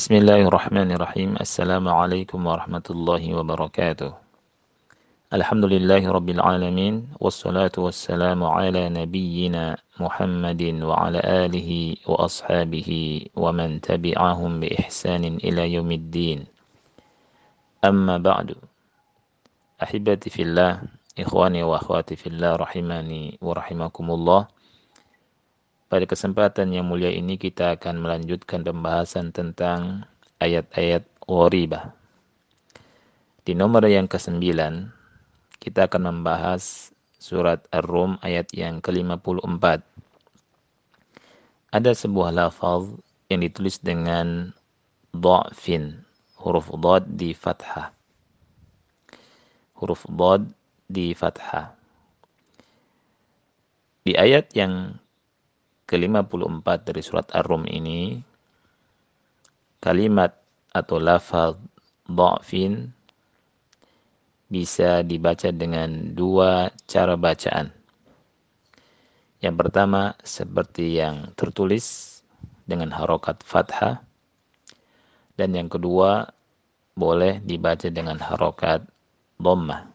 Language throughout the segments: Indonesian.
بسم الله الرحمن الرحيم السلام عليكم ورحمة الله وبركاته الحمد لله رب العالمين والصلاة والسلام على نبينا محمد وعلى آله وأصحابه ومن تبعهم بإحسان إلى يوم الدين أما بعد أحبتي في الله إخواني وأخواتي في الله رحمني ورحمكم الله Pada kesempatan yang mulia ini kita akan melanjutkan pembahasan tentang ayat-ayat ghoribah. Di nomor yang ke-9, kita akan membahas surat Ar-Rum ayat yang ke-54. Ada sebuah lafaz yang ditulis dengan dha'fin, huruf dhad di fathah. Huruf dhad di fathah. Di ayat yang ke-54 dari surat Ar-Rum ini kalimat atau lafaz dha'fin bisa dibaca dengan dua cara bacaan. Yang pertama seperti yang tertulis dengan harokat fathah dan yang kedua boleh dibaca dengan harokat dhammah.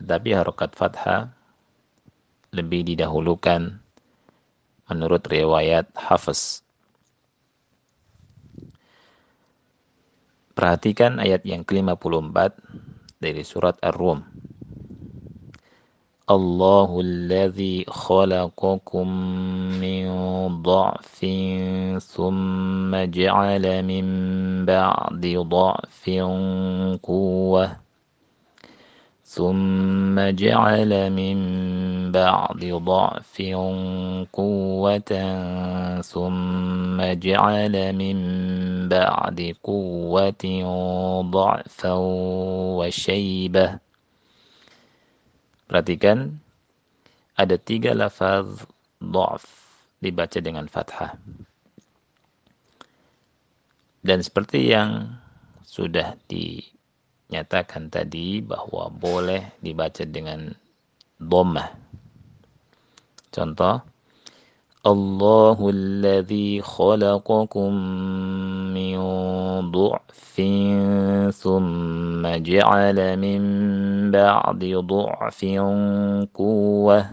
Tetapi harokat fathah lebih didahulukan menurut riwayat Hafiz. Perhatikan ayat yang ke-54 dari surat Ar-Rum. Allahu alladhi khalaqakum min dha'fin thumma ja'ala min ba'di dha'fin quwwah ثم جعل من بعد ضعف قوة ثم جعل من بعد قوة ضعفا وشيبة Perhatikan ada tiga lafaz dha'f dibaca dengan fathah. Dan seperti yang sudah di nyatakan tadi bahwa boleh dibaca dengan dhammah. Contoh Allahu alladhi khalaqakum min du'fin thumma ja'ala min ba'di du'fin quwwah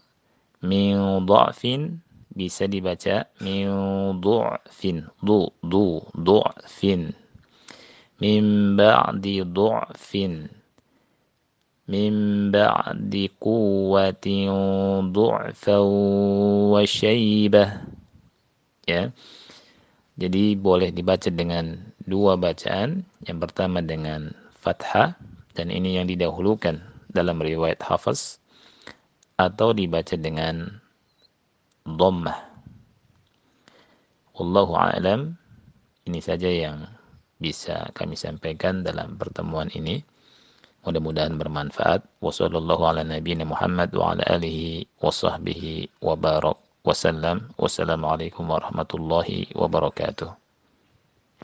min dha'fin bisa dibaca min du'fin du du du'fin min ba'di du'fin min ba'di quwwatin du'fan wa syaibah ya. Jadi boleh dibaca dengan dua bacaan. Yang pertama dengan fathah dan ini yang didahulukan dalam riwayat Hafiz atau dibaca dengan dhammah. Wallahu a'lam. Ini saja yang bisa kami sampaikan dalam pertemuan ini. Mudah-mudahan bermanfaat. Wassallallahu ala nabiyina Muhammad wa ala alihi wa sahbihi wa barak. Wassalamualaikum warahmatullahi wabarakatuh.